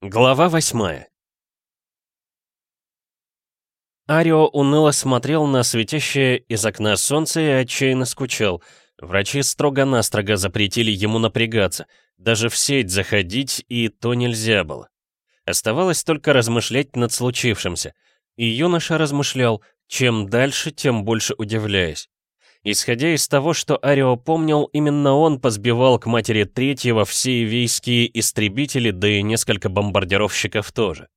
Глава восьмая Арио уныло смотрел на светящее из окна солнце и отчаянно скучал. Врачи строго-настрого запретили ему напрягаться. Даже в сеть заходить и то нельзя было. Оставалось только размышлять над случившимся. И юноша размышлял, чем дальше, тем больше удивляясь. Исходя из того, что Арио помнил, именно он позбивал к матери третьего все ивейские истребители, да и несколько бомбардировщиков тоже.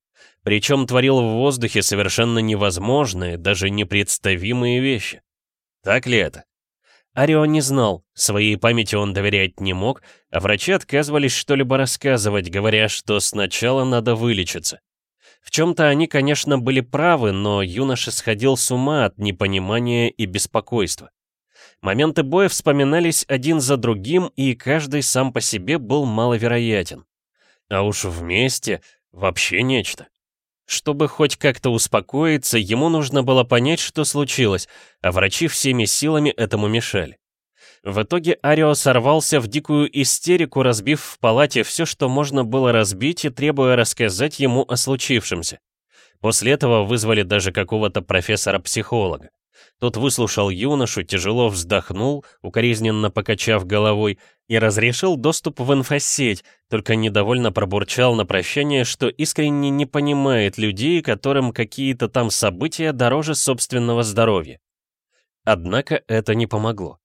Причем творил в воздухе совершенно невозможные, даже непредставимые вещи. Так ли это? Арио не знал, своей памяти он доверять не мог, а врачи отказывались что-либо рассказывать, говоря, что сначала надо вылечиться. В чем-то они, конечно, были правы, но юноша сходил с ума от непонимания и беспокойства. Моменты боя вспоминались один за другим, и каждый сам по себе был маловероятен. А уж вместе вообще нечто. Чтобы хоть как-то успокоиться, ему нужно было понять, что случилось, а врачи всеми силами этому мешали. В итоге Арио сорвался в дикую истерику, разбив в палате все, что можно было разбить, и требуя рассказать ему о случившемся. После этого вызвали даже какого-то профессора-психолога. Тот выслушал юношу, тяжело вздохнул, укоризненно покачав головой, и разрешил доступ в инфосеть, только недовольно пробурчал на прощание, что искренне не понимает людей, которым какие-то там события дороже собственного здоровья. Однако это не помогло.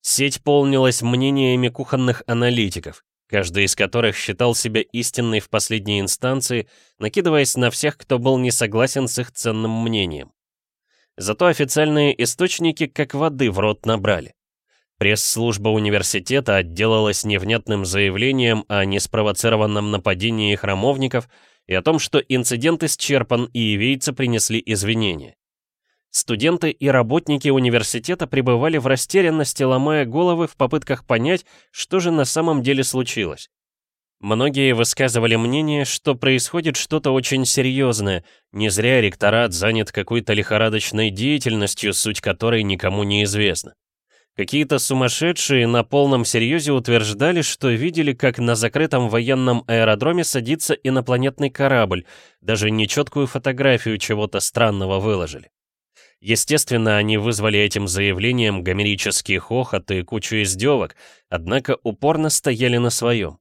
Сеть полнилась мнениями кухонных аналитиков, каждый из которых считал себя истинной в последней инстанции, накидываясь на всех, кто был не согласен с их ценным мнением. Зато официальные источники как воды в рот набрали. Пресс-служба университета отделалась невнятным заявлением о неспровоцированном нападении храмовников и о том, что инцидент исчерпан и ивейцы принесли извинения. Студенты и работники университета пребывали в растерянности, ломая головы в попытках понять, что же на самом деле случилось. Многие высказывали мнение, что происходит что-то очень серьезное, не зря ректорат занят какой-то лихорадочной деятельностью, суть которой никому не известна. Какие-то сумасшедшие на полном серьезе утверждали, что видели, как на закрытом военном аэродроме садится инопланетный корабль, даже нечеткую фотографию чего-то странного выложили. Естественно, они вызвали этим заявлением гомерический хохот и кучу издевок, однако упорно стояли на своем.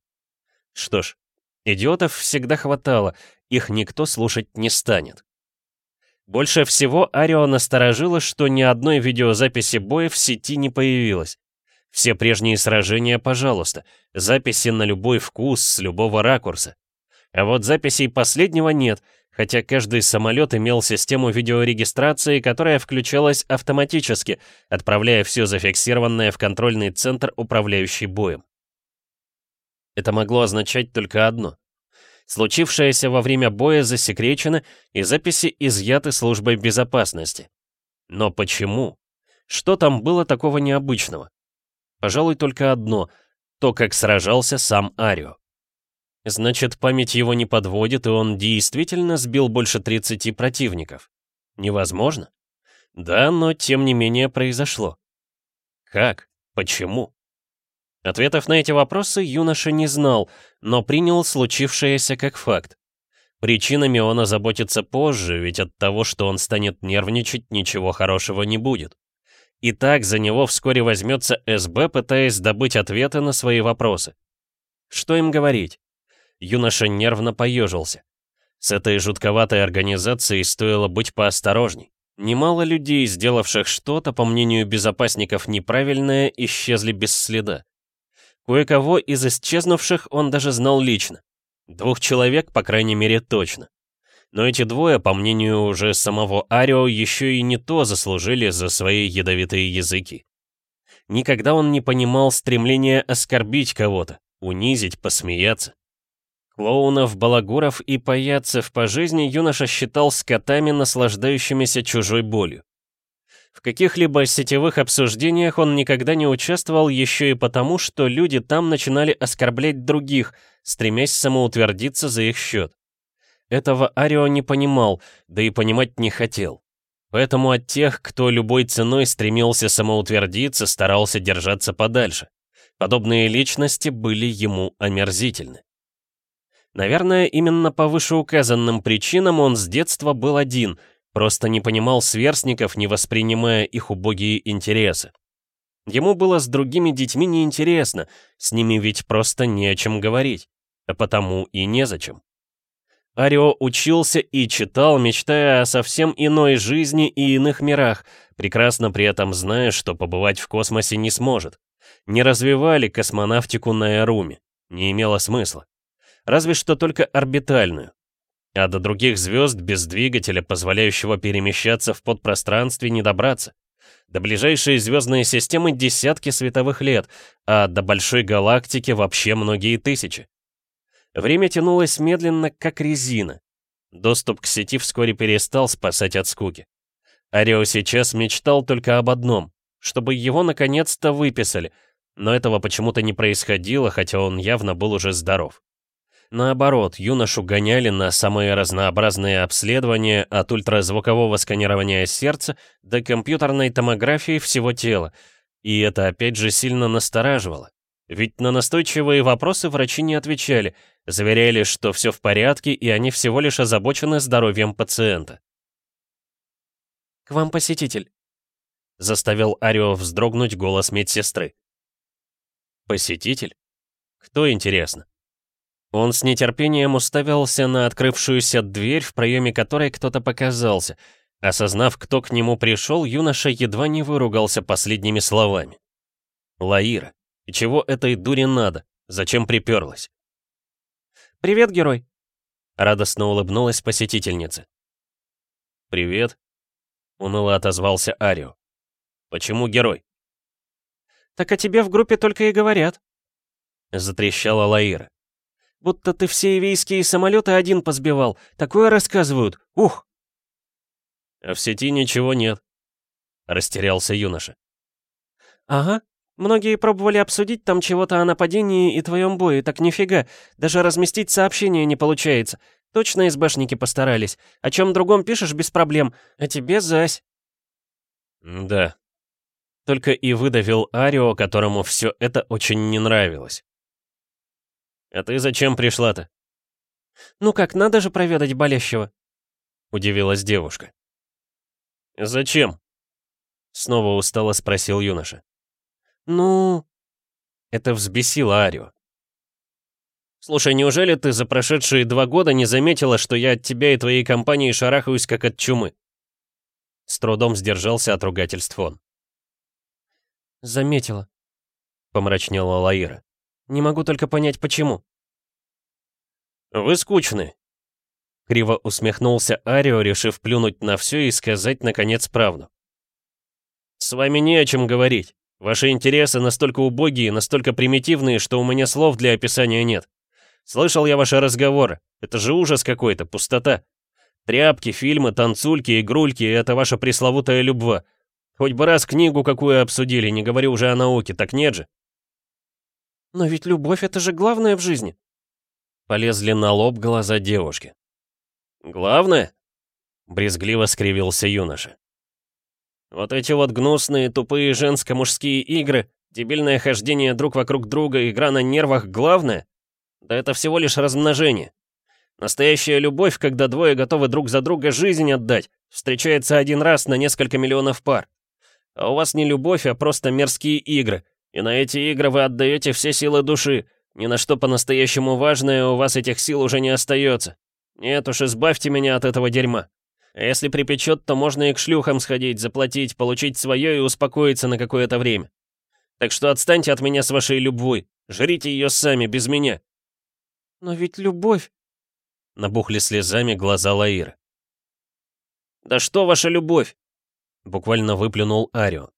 Что ж, идиотов всегда хватало, их никто слушать не станет. Больше всего Арио насторожило, что ни одной видеозаписи боя в сети не появилось. Все прежние сражения, пожалуйста, записи на любой вкус, с любого ракурса. А вот записей последнего нет, хотя каждый самолет имел систему видеорегистрации, которая включалась автоматически, отправляя все зафиксированное в контрольный центр, управляющий боем. Это могло означать только одно. Случившееся во время боя засекречено, и записи изъяты службой безопасности. Но почему? Что там было такого необычного? Пожалуй, только одно — то, как сражался сам Арио. Значит, память его не подводит, и он действительно сбил больше 30 противников. Невозможно? Да, но тем не менее произошло. Как? Почему? Ответов на эти вопросы юноша не знал, но принял случившееся как факт. Причинами он озаботится позже, ведь от того, что он станет нервничать, ничего хорошего не будет. И так за него вскоре возьмется СБ, пытаясь добыть ответы на свои вопросы. Что им говорить? Юноша нервно поежился. С этой жутковатой организацией стоило быть поосторожней. Немало людей, сделавших что-то, по мнению безопасников, неправильное, исчезли без следа. Кое-кого из исчезнувших он даже знал лично. Двух человек, по крайней мере, точно. Но эти двое, по мнению уже самого Арио, еще и не то заслужили за свои ядовитые языки. Никогда он не понимал стремления оскорбить кого-то, унизить, посмеяться. Клоунов, балагуров и паяцев по жизни юноша считал скотами, наслаждающимися чужой болью. В каких-либо сетевых обсуждениях он никогда не участвовал еще и потому, что люди там начинали оскорблять других, стремясь самоутвердиться за их счет. Этого Арио не понимал, да и понимать не хотел. Поэтому от тех, кто любой ценой стремился самоутвердиться, старался держаться подальше. Подобные личности были ему омерзительны. Наверное, именно по вышеуказанным причинам он с детства был один, просто не понимал сверстников, не воспринимая их убогие интересы. Ему было с другими детьми неинтересно, с ними ведь просто не о чем говорить, а потому и незачем. Арио учился и читал, мечтая о совсем иной жизни и иных мирах, прекрасно при этом зная, что побывать в космосе не сможет. Не развивали космонавтику на Эруме, не имело смысла. Разве что только орбитальную. А до других звезд без двигателя, позволяющего перемещаться в подпространстве, не добраться. До ближайшей звездной системы десятки световых лет, а до большой галактики вообще многие тысячи. Время тянулось медленно, как резина. Доступ к сети вскоре перестал спасать от скуки. Арио сейчас мечтал только об одном, чтобы его наконец-то выписали, но этого почему-то не происходило, хотя он явно был уже здоров. Наоборот, юношу гоняли на самые разнообразные обследования от ультразвукового сканирования сердца до компьютерной томографии всего тела, и это опять же сильно настораживало. Ведь на настойчивые вопросы врачи не отвечали, заверяли, что все в порядке и они всего лишь озабочены здоровьем пациента. «К вам посетитель», — заставил Арио вздрогнуть голос медсестры. «Посетитель? Кто, интересно?» Он с нетерпением уставился на открывшуюся дверь, в проеме которой кто-то показался. Осознав, кто к нему пришел, юноша едва не выругался последними словами. «Лаира». И чего этой дуре надо? Зачем приперлась? «Привет, герой!» Радостно улыбнулась посетительница. «Привет», — уныло отозвался Арио. «Почему герой?» «Так о тебе в группе только и говорят», — затрещала Лаира. «Будто ты все ивейские самолеты один позбивал. Такое рассказывают. Ух!» «А в сети ничего нет», — растерялся юноша. «Ага, Многие пробовали обсудить там чего-то о нападении и твоем бое, так нифига. Даже разместить сообщение не получается. Точно СБшники постарались. О чем другом пишешь без проблем, а тебе зась. Да. Только и выдавил Арио, которому все это очень не нравилось. А ты зачем пришла-то? Ну как, надо же проведать болящего. Удивилась девушка. Зачем? Снова устало спросил юноша. «Ну...» Это взбесило Арио. «Слушай, неужели ты за прошедшие два года не заметила, что я от тебя и твоей компании шарахаюсь как от чумы?» С трудом сдержался от ругательств он. «Заметила», — помрачнела Лаира. «Не могу только понять, почему». «Вы скучны», — криво усмехнулся Арио, решив плюнуть на все и сказать, наконец, правду. «С вами не о чем говорить. Ваши интересы настолько убогие, настолько примитивные, что у меня слов для описания нет. Слышал я ваши разговоры. Это же ужас какой-то, пустота. Тряпки, фильмы, танцульки, игрульки — это ваша пресловутая любва. Хоть бы раз книгу какую обсудили, не говорю уже о науке, так нет же. Но ведь любовь — это же главное в жизни. Полезли на лоб глаза девушки. Главное? Брезгливо скривился юноша. Вот эти вот гнусные, тупые женско-мужские игры, дебильное хождение друг вокруг друга, игра на нервах главное? Да это всего лишь размножение. Настоящая любовь, когда двое готовы друг за друга жизнь отдать, встречается один раз на несколько миллионов пар. А у вас не любовь, а просто мерзкие игры. И на эти игры вы отдаете все силы души. Ни на что по-настоящему важное у вас этих сил уже не остается. Нет уж, избавьте меня от этого дерьма. А если припечет, то можно и к шлюхам сходить, заплатить, получить свое и успокоиться на какое-то время. Так что отстаньте от меня с вашей любвой. Жрите ее сами, без меня. Но ведь любовь... Набухли слезами глаза Лаира. «Да что ваша любовь?» Буквально выплюнул Арио.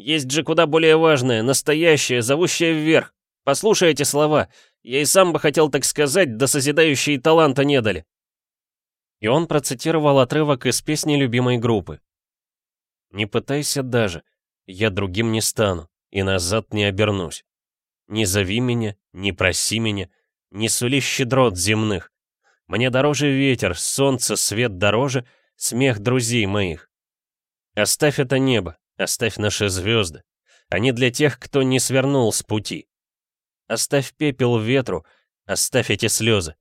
«Есть же куда более важное, настоящее, зовущее вверх. Послушай эти слова. Я и сам бы хотел так сказать, да созидающие таланта не дали. И он процитировал отрывок из песни любимой группы. «Не пытайся даже, я другим не стану, и назад не обернусь. Не зови меня, не проси меня, не сули щедрот земных. Мне дороже ветер, солнце, свет дороже, смех друзей моих. Оставь это небо, оставь наши звезды. Они для тех, кто не свернул с пути. Оставь пепел ветру, оставь эти слезы.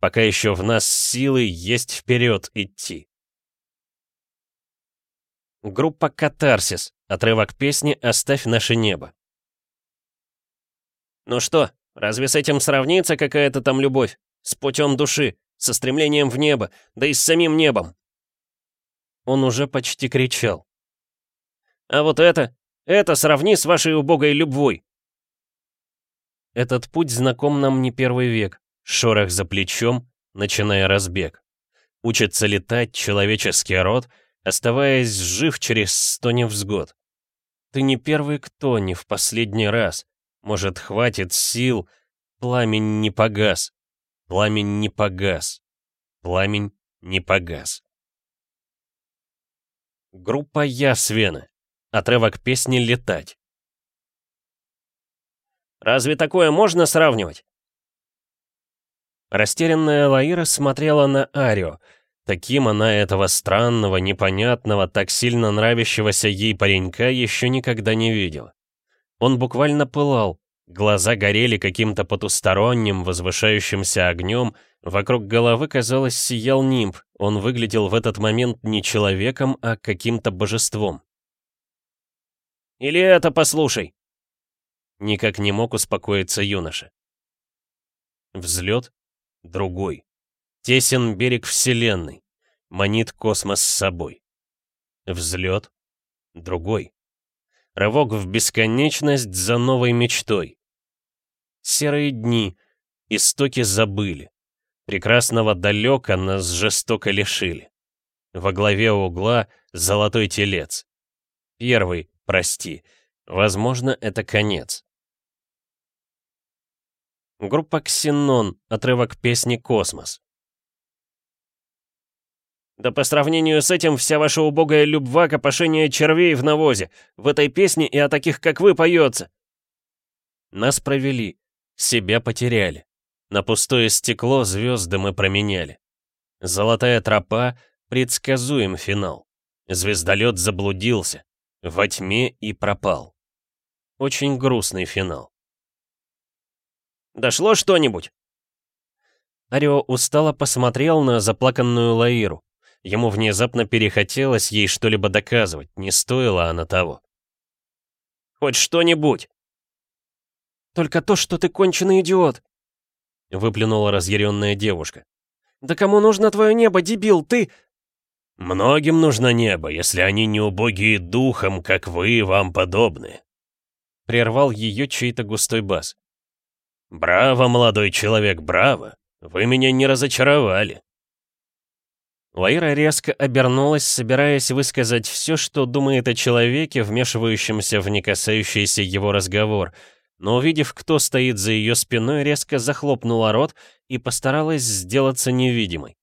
Пока еще в нас силы есть вперед идти. Группа «Катарсис». Отрывок песни «Оставь наше небо». «Ну что, разве с этим сравнится какая-то там любовь? С путем души, со стремлением в небо, да и с самим небом?» Он уже почти кричал. «А вот это, это сравни с вашей убогой любвой!» Этот путь знаком нам не первый век. Шорох за плечом, начиная разбег. Учится летать человеческий род, оставаясь жив через сто невзгод. Ты не первый кто, не в последний раз. Может, хватит сил, пламень не погас. Пламень не погас. Пламень не погас. Группа «Я» Свена. Отрывок песни «Летать». «Разве такое можно сравнивать?» Растерянная Лаира смотрела на Арио. Таким она этого странного, непонятного, так сильно нравящегося ей паренька еще никогда не видела. Он буквально пылал, глаза горели каким-то потусторонним, возвышающимся огнем, вокруг головы, казалось, сиял нимб, он выглядел в этот момент не человеком, а каким-то божеством. «Или это послушай!» Никак не мог успокоиться юноша. Взлет, другой. Тесен берег Вселенной. Манит космос с собой. Взлет. Другой. Рывок в бесконечность за новой мечтой. Серые дни. Истоки забыли. Прекрасного далека нас жестоко лишили. Во главе угла золотой телец. Первый, прости. Возможно, это конец. Группа «Ксенон», отрывок песни «Космос». Да по сравнению с этим вся ваша убогая любва копошение червей в навозе. В этой песне и о таких, как вы, поется. Нас провели, себя потеряли. На пустое стекло звезды мы променяли. Золотая тропа, предсказуем финал. Звездолет заблудился, во тьме и пропал. Очень грустный финал. Дошло что-нибудь?» Арио устало посмотрел на заплаканную Лаиру. Ему внезапно перехотелось ей что-либо доказывать, не стоило она того. «Хоть что-нибудь!» «Только то, что ты конченый идиот!» Выплюнула разъяренная девушка. «Да кому нужно твое небо, дебил, ты...» «Многим нужно небо, если они не убогие духом, как вы и вам подобные», — прервал ее чей-то густой бас. «Браво, молодой человек, браво! Вы меня не разочаровали!» Лаира резко обернулась, собираясь высказать все, что думает о человеке, вмешивающемся в не касающийся его разговор, но увидев, кто стоит за ее спиной, резко захлопнула рот и постаралась сделаться невидимой.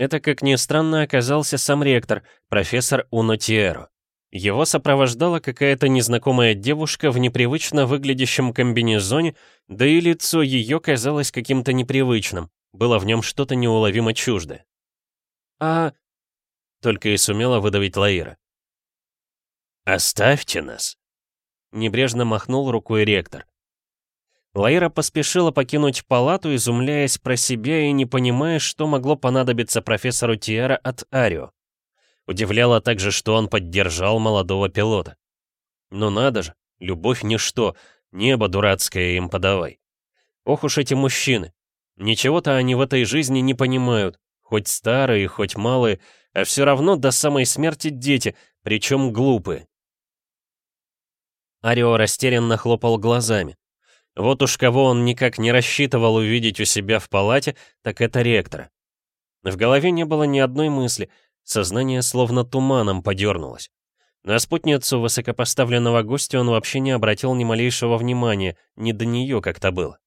Это, как ни странно, оказался сам ректор, профессор Уно Тиэро. Его сопровождала какая-то незнакомая девушка в непривычно выглядящем комбинезоне, да и лицо ее казалось каким-то непривычным, было в нем что-то неуловимо чуждое. «А...» — только и сумела выдавить Лаира. «Оставьте нас!» — небрежно махнул рукой ректор. Лаира поспешила покинуть палату, изумляясь про себя и не понимая, что могло понадобиться профессору Тиара от Арио. Удивляло также, что он поддержал молодого пилота. Но надо же, любовь ничто, небо дурацкое им подавай. Ох уж эти мужчины. Ничего-то они в этой жизни не понимают, хоть старые, хоть малые, а все равно до самой смерти дети, причем глупые. Арио растерянно хлопал глазами. Вот уж кого он никак не рассчитывал увидеть у себя в палате, так это ректора. В голове не было ни одной мысли, Сознание словно туманом подернулось. На спутницу высокопоставленного гостя он вообще не обратил ни малейшего внимания, ни до нее как-то было.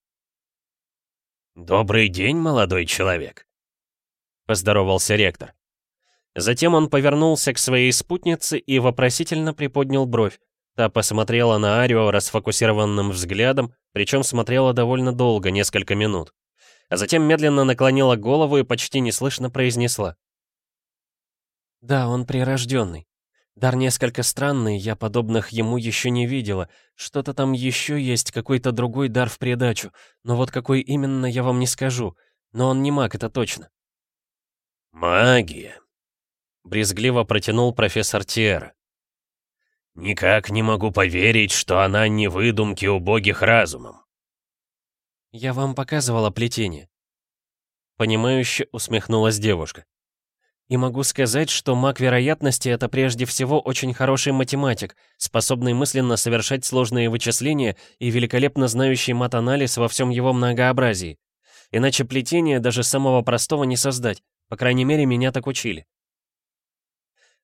«Добрый день, молодой человек», — поздоровался ректор. Затем он повернулся к своей спутнице и вопросительно приподнял бровь. Та посмотрела на Арио расфокусированным взглядом, причем смотрела довольно долго, несколько минут. А затем медленно наклонила голову и почти неслышно произнесла. Да, он прирожденный. Дар несколько странный, я подобных ему еще не видела. Что-то там еще есть, какой-то другой дар в придачу. Но вот какой именно, я вам не скажу. Но он не маг, это точно. «Магия», — брезгливо протянул профессор Тиера. «Никак не могу поверить, что она не выдумки убогих разумом». «Я вам показывала плетение». Понимающе усмехнулась девушка. И могу сказать, что маг вероятности — это прежде всего очень хороший математик, способный мысленно совершать сложные вычисления и великолепно знающий мат-анализ во всем его многообразии. Иначе плетение даже самого простого не создать, по крайней мере, меня так учили.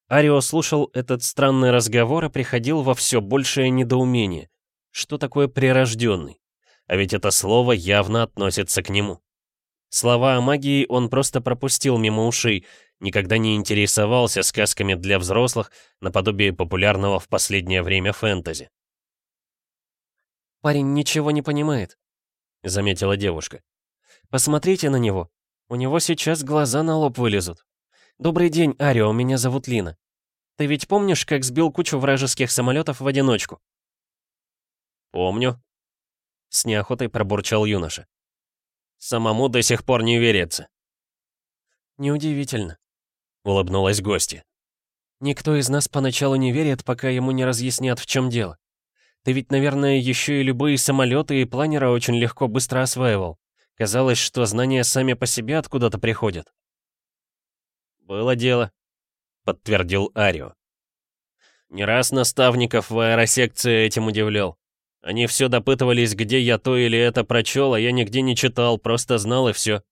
Арио слушал этот странный разговор и приходил во все большее недоумение. Что такое прирожденный? А ведь это слово явно относится к нему. Слова о магии он просто пропустил мимо ушей, никогда не интересовался сказками для взрослых, наподобие популярного в последнее время фэнтези. «Парень ничего не понимает», — заметила девушка. «Посмотрите на него. У него сейчас глаза на лоб вылезут. Добрый день, Арио, меня зовут Лина. Ты ведь помнишь, как сбил кучу вражеских самолетов в одиночку?» «Помню», — с неохотой пробурчал юноша. «Самому до сих пор не верится». «Неудивительно. — улыбнулась гостья. «Никто из нас поначалу не верит, пока ему не разъяснят, в чем дело. Ты ведь, наверное, еще и любые самолеты и планеры очень легко быстро осваивал. Казалось, что знания сами по себе откуда-то приходят». «Было дело», — подтвердил Арио. «Не раз наставников в аэросекции этим удивлял. Они все допытывались, где я то или это прочел, а я нигде не читал, просто знал и все».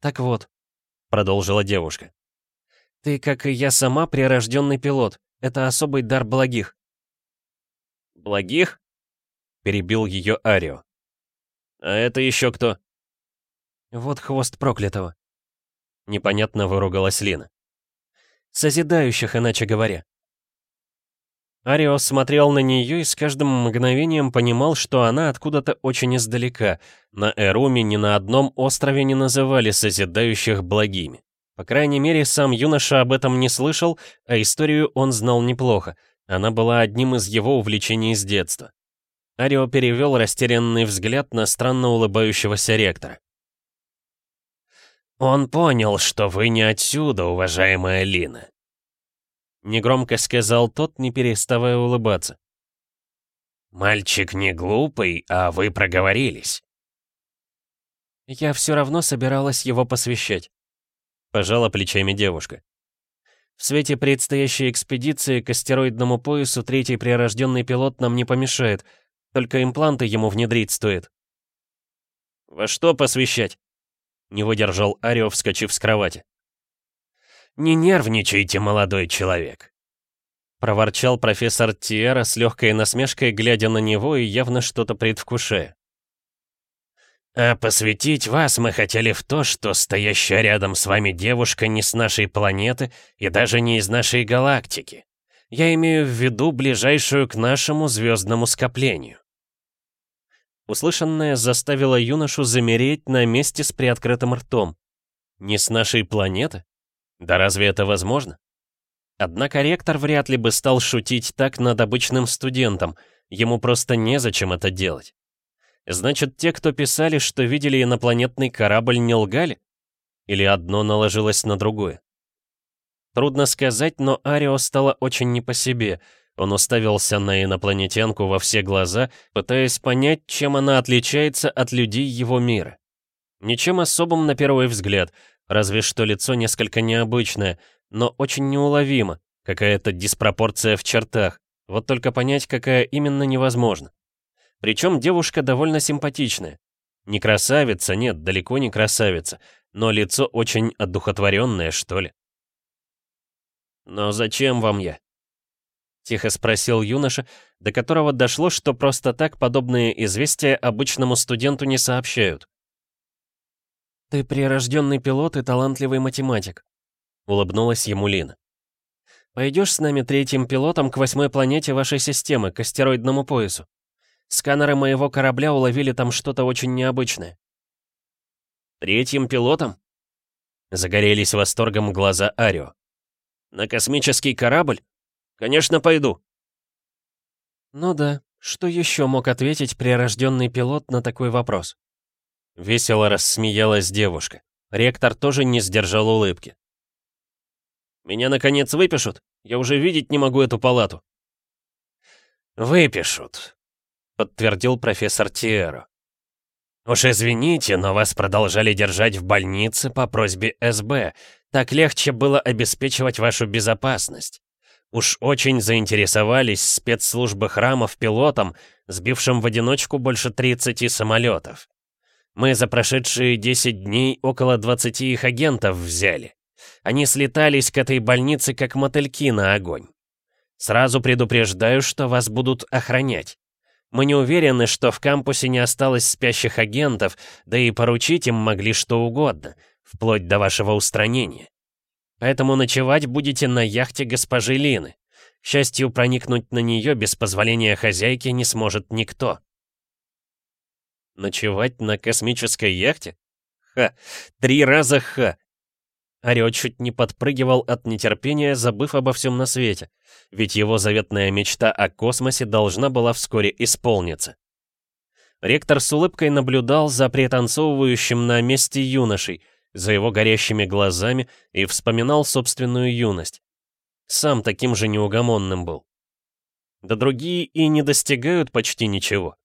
«Так вот», — продолжила девушка. Ты, как и я сама, прирожденный пилот. Это особый дар благих. Благих? Перебил ее Арио. А это еще кто? Вот хвост проклятого. Непонятно выругалась Лина. Созидающих, иначе говоря. Арио смотрел на нее и с каждым мгновением понимал, что она откуда-то очень издалека. На Эруме ни на одном острове не называли созидающих благими. По крайней мере, сам юноша об этом не слышал, а историю он знал неплохо. Она была одним из его увлечений с детства. Арио перевел растерянный взгляд на странно улыбающегося ректора. «Он понял, что вы не отсюда, уважаемая Лина», — негромко сказал тот, не переставая улыбаться. «Мальчик не глупый, а вы проговорились». Я все равно собиралась его посвящать. Пожала плечами девушка. В свете предстоящей экспедиции к астероидному поясу третий прирожденный пилот нам не помешает. Только импланты ему внедрить стоит. «Во что посвящать?» Не выдержал Арио, вскочив с кровати. «Не нервничайте, молодой человек!» Проворчал профессор Тиера с легкой насмешкой, глядя на него и явно что-то предвкушая. А посвятить вас мы хотели в то, что стоящая рядом с вами девушка не с нашей планеты и даже не из нашей галактики. Я имею в виду ближайшую к нашему звездному скоплению. Услышанное заставило юношу замереть на месте с приоткрытым ртом. Не с нашей планеты? Да разве это возможно? Однако ректор вряд ли бы стал шутить так над обычным студентом, ему просто незачем это делать. Значит, те, кто писали, что видели инопланетный корабль, не лгали? Или одно наложилось на другое? Трудно сказать, но Арио стало очень не по себе. Он уставился на инопланетянку во все глаза, пытаясь понять, чем она отличается от людей его мира. Ничем особым на первый взгляд, разве что лицо несколько необычное, но очень неуловимо, какая-то диспропорция в чертах. Вот только понять, какая именно невозможно. Причем девушка довольно симпатичная. Не красавица, нет, далеко не красавица, но лицо очень одухотворенное, что ли. «Но зачем вам я?» Тихо спросил юноша, до которого дошло, что просто так подобные известия обычному студенту не сообщают. «Ты прирожденный пилот и талантливый математик», — улыбнулась ему Лина. «Пойдешь с нами третьим пилотом к восьмой планете вашей системы, к астероидному поясу? Сканеры моего корабля уловили там что-то очень необычное. Третьим пилотом? Загорелись восторгом глаза Арио. На космический корабль? Конечно, пойду. Ну да, что еще мог ответить прирожденный пилот на такой вопрос? Весело рассмеялась девушка. Ректор тоже не сдержал улыбки. «Меня, наконец, выпишут? Я уже видеть не могу эту палату». «Выпишут», — подтвердил профессор Тиэро. «Уж извините, но вас продолжали держать в больнице по просьбе СБ. Так легче было обеспечивать вашу безопасность. Уж очень заинтересовались спецслужбы храмов пилотом, сбившим в одиночку больше 30 самолетов. Мы за прошедшие 10 дней около 20 их агентов взяли. Они слетались к этой больнице как мотыльки на огонь. Сразу предупреждаю, что вас будут охранять. Мы не уверены, что в кампусе не осталось спящих агентов, да и поручить им могли что угодно, вплоть до вашего устранения. Поэтому ночевать будете на яхте госпожи Лины. К счастью, проникнуть на нее без позволения хозяйки не сможет никто. Ночевать на космической яхте? Ха! Три раза ха! Орё чуть не подпрыгивал от нетерпения, забыв обо всем на свете, ведь его заветная мечта о космосе должна была вскоре исполниться. Ректор с улыбкой наблюдал за пританцовывающим на месте юношей, за его горящими глазами и вспоминал собственную юность. Сам таким же неугомонным был. Да другие и не достигают почти ничего.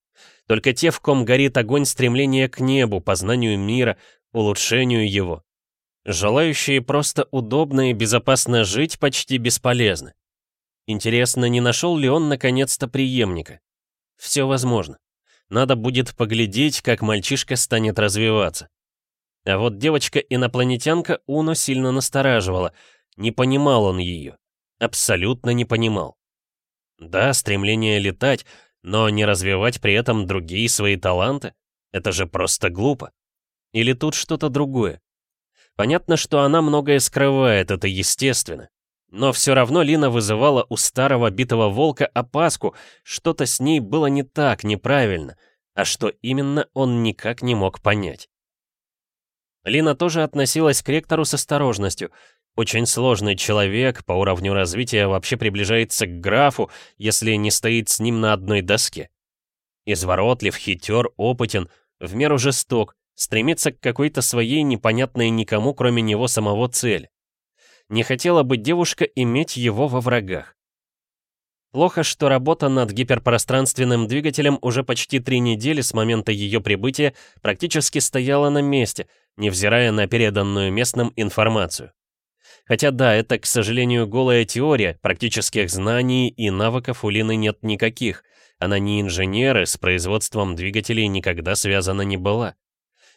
Только те, в ком горит огонь стремления к небу, познанию мира, улучшению его. Желающие просто удобно и безопасно жить почти бесполезны. Интересно, не нашел ли он наконец-то преемника? Все возможно. Надо будет поглядеть, как мальчишка станет развиваться. А вот девочка-инопланетянка Уно сильно настораживала. Не понимал он ее. Абсолютно не понимал. Да, стремление летать, но не развивать при этом другие свои таланты? Это же просто глупо. Или тут что-то другое? Понятно, что она многое скрывает, это естественно. Но все равно Лина вызывала у старого битого волка опаску, что-то с ней было не так, неправильно, а что именно он никак не мог понять. Лина тоже относилась к ректору с осторожностью. Очень сложный человек, по уровню развития вообще приближается к графу, если не стоит с ним на одной доске. Изворотлив, хитер, опытен, в меру жесток, стремится к какой-то своей непонятной никому, кроме него самого цели. Не хотела бы девушка иметь его во врагах. Плохо, что работа над гиперпространственным двигателем уже почти три недели с момента ее прибытия практически стояла на месте, невзирая на переданную местным информацию. Хотя да, это, к сожалению, голая теория, практических знаний и навыков у Лины нет никаких. Она не инженер и с производством двигателей никогда связана не была.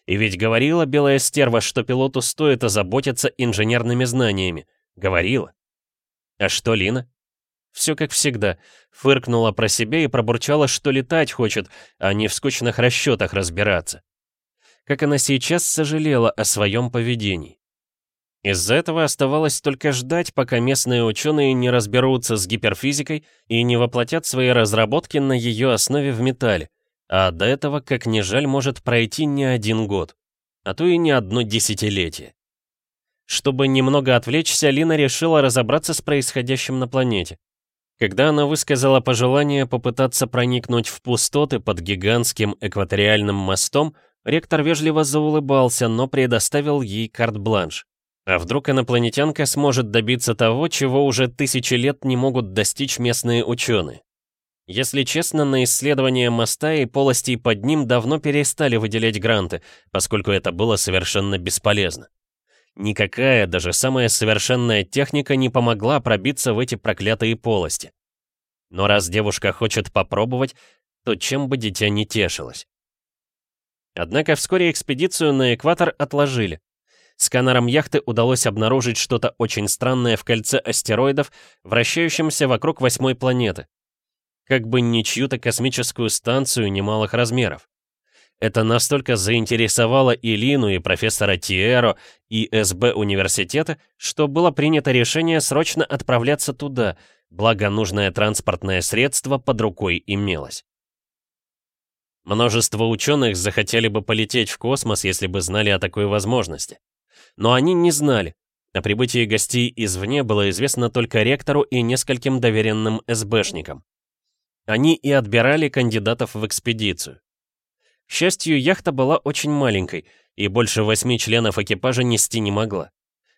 И ведь говорила белая стерва, что пилоту стоит озаботиться инженерными знаниями. Говорила. А что Лина? Все как всегда. Фыркнула про себя и пробурчала, что летать хочет, а не в скучных расчетах разбираться. Как она сейчас сожалела о своем поведении. Из-за этого оставалось только ждать, пока местные ученые не разберутся с гиперфизикой и не воплотят свои разработки на ее основе в металле. А до этого, как ни жаль, может пройти не один год, а то и не одно десятилетие. Чтобы немного отвлечься, Лина решила разобраться с происходящим на планете. Когда она высказала пожелание попытаться проникнуть в пустоты под гигантским экваториальным мостом, ректор вежливо заулыбался, но предоставил ей карт-бланш. А вдруг инопланетянка сможет добиться того, чего уже тысячи лет не могут достичь местные ученые? Если честно, на исследование моста и полостей под ним давно перестали выделять гранты, поскольку это было совершенно бесполезно. Никакая, даже самая совершенная техника не помогла пробиться в эти проклятые полости. Но раз девушка хочет попробовать, то чем бы дитя не тешилось. Однако вскоре экспедицию на экватор отложили. Сканером яхты удалось обнаружить что-то очень странное в кольце астероидов, вращающемся вокруг восьмой планеты. Как бы не чью-то космическую станцию немалых размеров. Это настолько заинтересовало и Лину, и профессора Тиэро, и СБ университета, что было принято решение срочно отправляться туда, благо нужное транспортное средство под рукой имелось. Множество ученых захотели бы полететь в космос, если бы знали о такой возможности. Но они не знали. О прибытии гостей извне было известно только ректору и нескольким доверенным СБшникам. Они и отбирали кандидатов в экспедицию. К счастью, яхта была очень маленькой, и больше восьми членов экипажа нести не могла.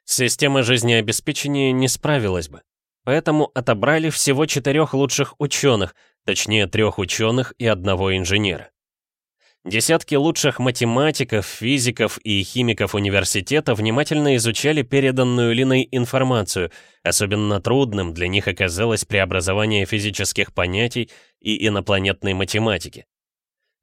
Система жизнеобеспечения не справилась бы. Поэтому отобрали всего четырех лучших ученых, точнее трех ученых и одного инженера. Десятки лучших математиков, физиков и химиков университета внимательно изучали переданную Линой информацию, особенно трудным для них оказалось преобразование физических понятий и инопланетной математики.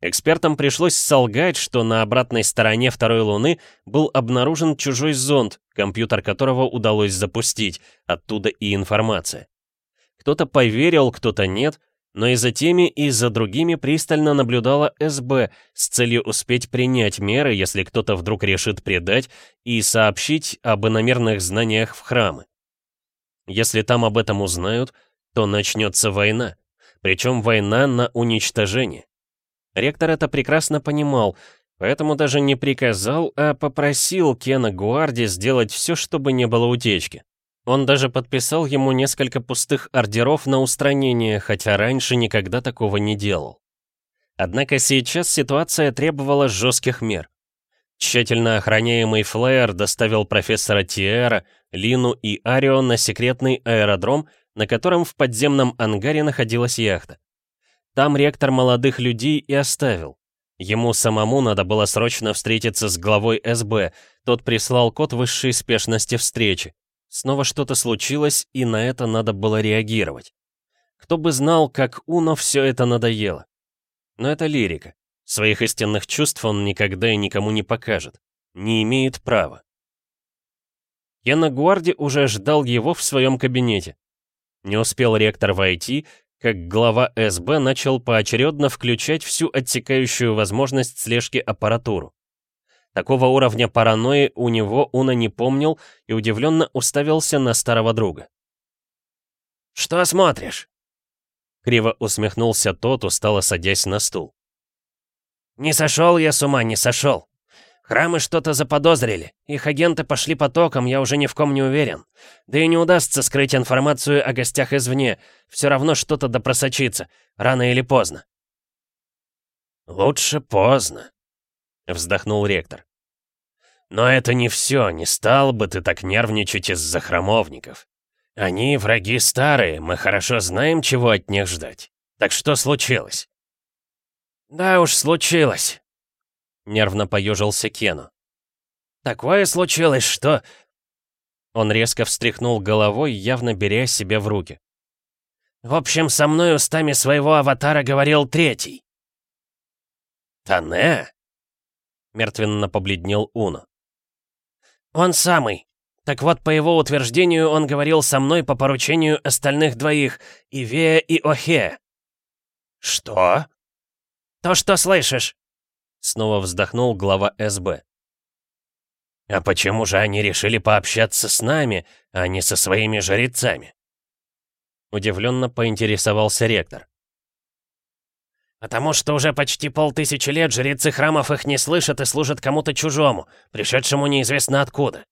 Экспертам пришлось солгать, что на обратной стороне второй Луны был обнаружен чужой зонд, компьютер которого удалось запустить, оттуда и информация. Кто-то поверил, кто-то нет, но и за теми, и за другими пристально наблюдала СБ с целью успеть принять меры, если кто-то вдруг решит предать, и сообщить об иномерных знаниях в храмы. Если там об этом узнают, то начнется война, причем война на уничтожение. Ректор это прекрасно понимал, поэтому даже не приказал, а попросил Кена Гуарди сделать все, чтобы не было утечки. Он даже подписал ему несколько пустых ордеров на устранение, хотя раньше никогда такого не делал. Однако сейчас ситуация требовала жестких мер. Тщательно охраняемый флеер доставил профессора Тиэра, Лину и Арио на секретный аэродром, на котором в подземном ангаре находилась яхта. Там ректор молодых людей и оставил. Ему самому надо было срочно встретиться с главой СБ, тот прислал код высшей спешности встречи. Снова что-то случилось, и на это надо было реагировать. Кто бы знал, как Уно все это надоело. Но это лирика. Своих истинных чувств он никогда и никому не покажет. Не имеет права. Яна Гуарди уже ждал его в своем кабинете. Не успел ректор войти, как глава СБ начал поочередно включать всю отсекающую возможность слежки аппаратуру. Такого уровня паранойи у него Уна не помнил и удивленно уставился на старого друга. «Что смотришь?» Криво усмехнулся тот, устало садясь на стул. «Не сошел я с ума, не сошел. Храмы что-то заподозрили. Их агенты пошли потоком, я уже ни в ком не уверен. Да и не удастся скрыть информацию о гостях извне. Все равно что-то да просочится. Рано или поздно. «Лучше поздно», — вздохнул ректор. «Но это не все. Не стал бы ты так нервничать из-за храмовников. Они враги старые, мы хорошо знаем, чего от них ждать. Так что случилось?» «Да уж, случилось», Нервно поежился Кену. «Такое случилось, что...» Он резко встряхнул головой, явно беря себя в руки. «В общем, со мной устами своего аватара говорил третий». «Тане?» Мертвенно побледнел Уно. «Он самый. Так вот, по его утверждению, он говорил со мной по поручению остальных двоих, Ивея и Охе». «Что?» «То, что слышишь. Снова вздохнул глава СБ. «А почему же они решили пообщаться с нами, а не со своими жрецами?» Удивленно поинтересовался ректор. «Потому что уже почти полтысячи лет жрецы храмов их не слышат и служат кому-то чужому, пришедшему неизвестно откуда.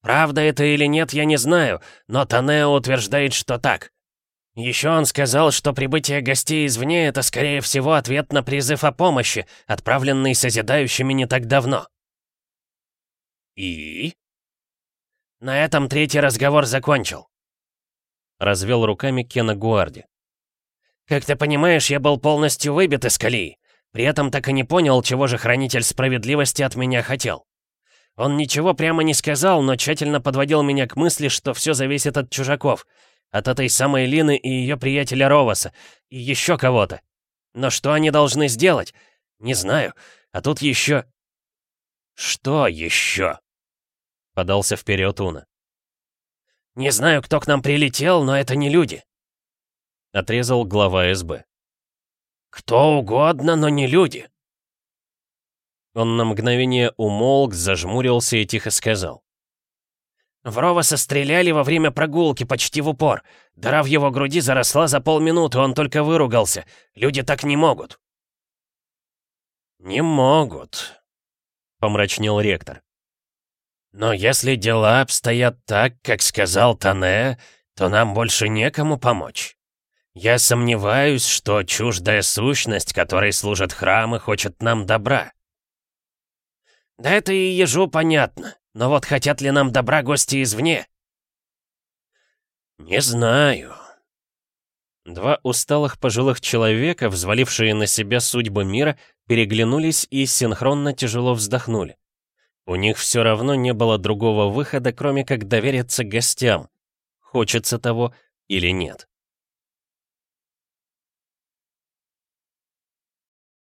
Правда это или нет, я не знаю, но Танео утверждает, что так. Еще он сказал, что прибытие гостей извне — это, скорее всего, ответ на призыв о помощи, отправленный созидающими не так давно. И? На этом третий разговор закончил. Развел руками Кена Гуарди. Как ты понимаешь, я был полностью выбит из колеи. При этом так и не понял, чего же Хранитель Справедливости от меня хотел. Он ничего прямо не сказал, но тщательно подводил меня к мысли, что все зависит от чужаков — от этой самой Лины и ее приятеля Роваса. И еще кого-то. Но что они должны сделать? Не знаю. А тут еще... Что еще? Подался вперед Уна. Не знаю, кто к нам прилетел, но это не люди. Отрезал глава СБ. Кто угодно, но не люди. Он на мгновение умолк, зажмурился и тихо сказал. В Роваса стреляли во время прогулки, почти в упор. Дыра в его груди заросла за полминуты, он только выругался. Люди так не могут. «Не могут», — помрачнел ректор. «Но если дела обстоят так, как сказал Тане, то нам больше некому помочь. «Я сомневаюсь, что чуждая сущность, которой служат храмы, хочет нам добра». «Да это и ежу понятно. Но вот хотят ли нам добра гости извне?» «Не знаю». Два усталых пожилых человека, взвалившие на себя судьбы мира, переглянулись и синхронно тяжело вздохнули. У них все равно не было другого выхода, кроме как довериться гостям. Хочется того или нет.